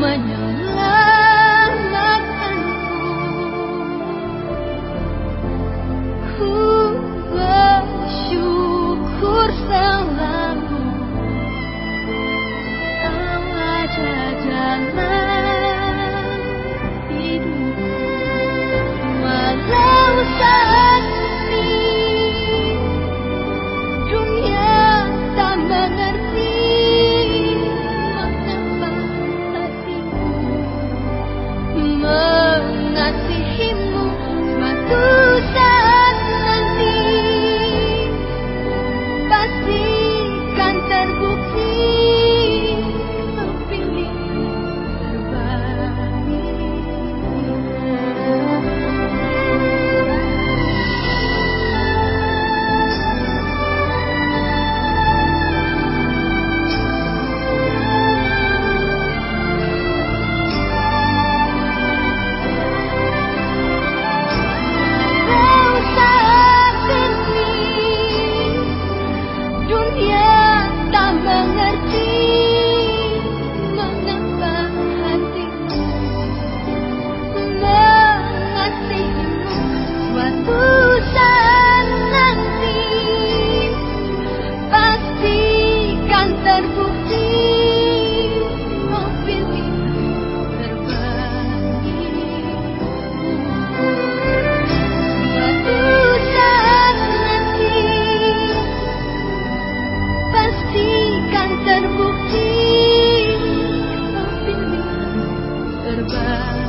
mañana. goodbye.